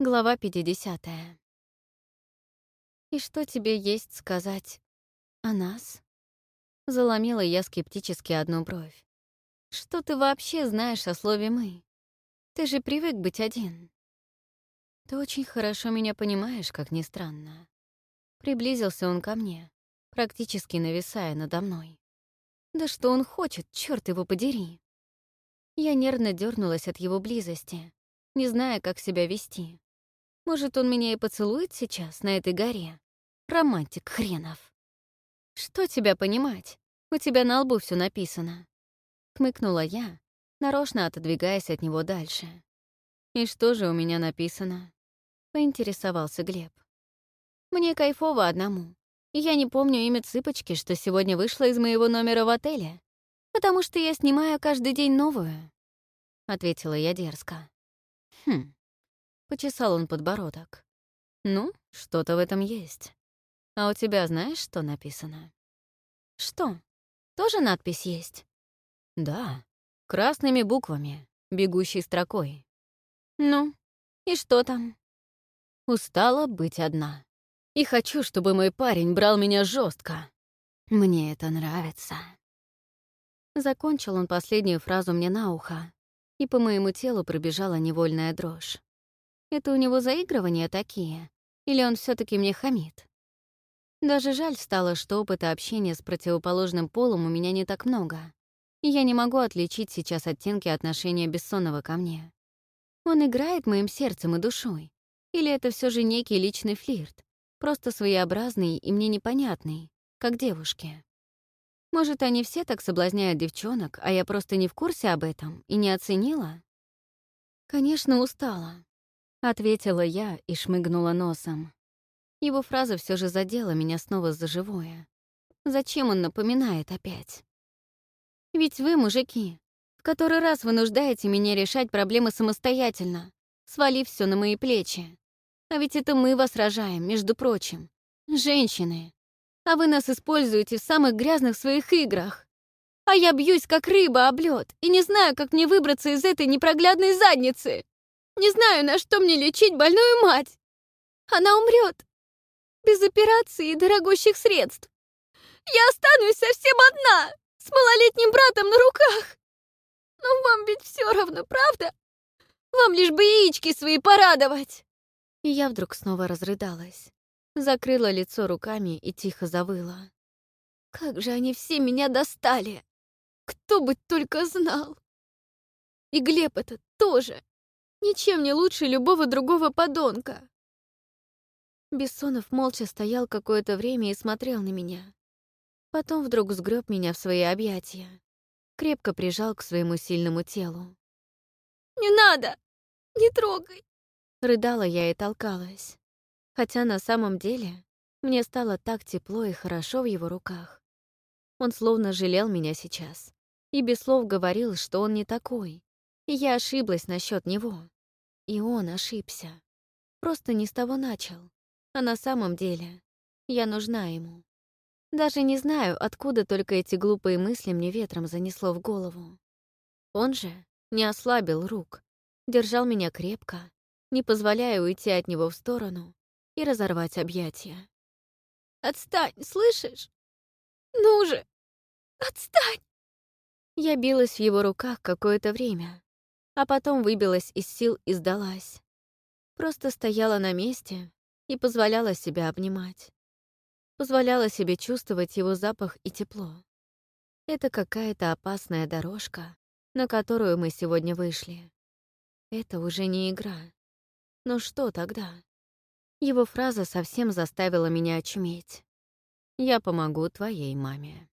Глава 50. «И что тебе есть сказать о нас?» Заломила я скептически одну бровь. «Что ты вообще знаешь о слове «мы»? Ты же привык быть один». «Ты очень хорошо меня понимаешь, как ни странно». Приблизился он ко мне, практически нависая надо мной. «Да что он хочет, черт его подери!» Я нервно дернулась от его близости, не зная, как себя вести. Может, он меня и поцелует сейчас на этой горе? Романтик хренов. Что тебя понимать? У тебя на лбу все написано. Хмыкнула я, нарочно отодвигаясь от него дальше. И что же у меня написано? Поинтересовался Глеб. Мне кайфово одному. Я не помню имя цыпочки, что сегодня вышла из моего номера в отеле, потому что я снимаю каждый день новую, — ответила я дерзко. Хм, Почесал он подбородок. «Ну, что-то в этом есть. А у тебя знаешь, что написано?» «Что? Тоже надпись есть?» «Да, красными буквами, бегущей строкой». «Ну, и что там?» «Устала быть одна. И хочу, чтобы мой парень брал меня жестко. Мне это нравится». Закончил он последнюю фразу мне на ухо, и по моему телу пробежала невольная дрожь. Это у него заигрывания такие? Или он все таки мне хамит? Даже жаль стало, что опыта общения с противоположным полом у меня не так много. Я не могу отличить сейчас оттенки отношения Бессонова ко мне. Он играет моим сердцем и душой. Или это все же некий личный флирт, просто своеобразный и мне непонятный, как девушке. Может, они все так соблазняют девчонок, а я просто не в курсе об этом и не оценила? Конечно, устала. Ответила я и шмыгнула носом. Его фраза все же задела меня снова за живое. Зачем он напоминает опять? Ведь вы, мужики, в который раз вынуждаете меня решать проблемы самостоятельно, свалив все на мои плечи. А ведь это мы вас рожаем, между прочим. Женщины. А вы нас используете в самых грязных своих играх. А я бьюсь, как рыба об лед, и не знаю, как мне выбраться из этой непроглядной задницы. Не знаю, на что мне лечить больную мать. Она умрет. Без операции и дорогущих средств. Я останусь совсем одна, с малолетним братом на руках. Но вам ведь все равно, правда? Вам лишь бы яички свои порадовать. И я вдруг снова разрыдалась. Закрыла лицо руками и тихо завыла. Как же они все меня достали! Кто бы только знал! И Глеб этот тоже. Ничем не лучше любого другого подонка. Бессонов молча стоял какое-то время и смотрел на меня. Потом вдруг сгреб меня в свои объятия. Крепко прижал к своему сильному телу. «Не надо! Не трогай!» Рыдала я и толкалась. Хотя на самом деле мне стало так тепло и хорошо в его руках. Он словно жалел меня сейчас и без слов говорил, что он не такой, и я ошиблась насчет него. И он ошибся. Просто не с того начал. А на самом деле я нужна ему. Даже не знаю, откуда только эти глупые мысли мне ветром занесло в голову. Он же не ослабил рук, держал меня крепко, не позволяя уйти от него в сторону и разорвать объятия. «Отстань, слышишь? Ну же, отстань!» Я билась в его руках какое-то время, а потом выбилась из сил и сдалась. Просто стояла на месте и позволяла себя обнимать. Позволяла себе чувствовать его запах и тепло. Это какая-то опасная дорожка, на которую мы сегодня вышли. Это уже не игра. Но что тогда? Его фраза совсем заставила меня очуметь. «Я помогу твоей маме».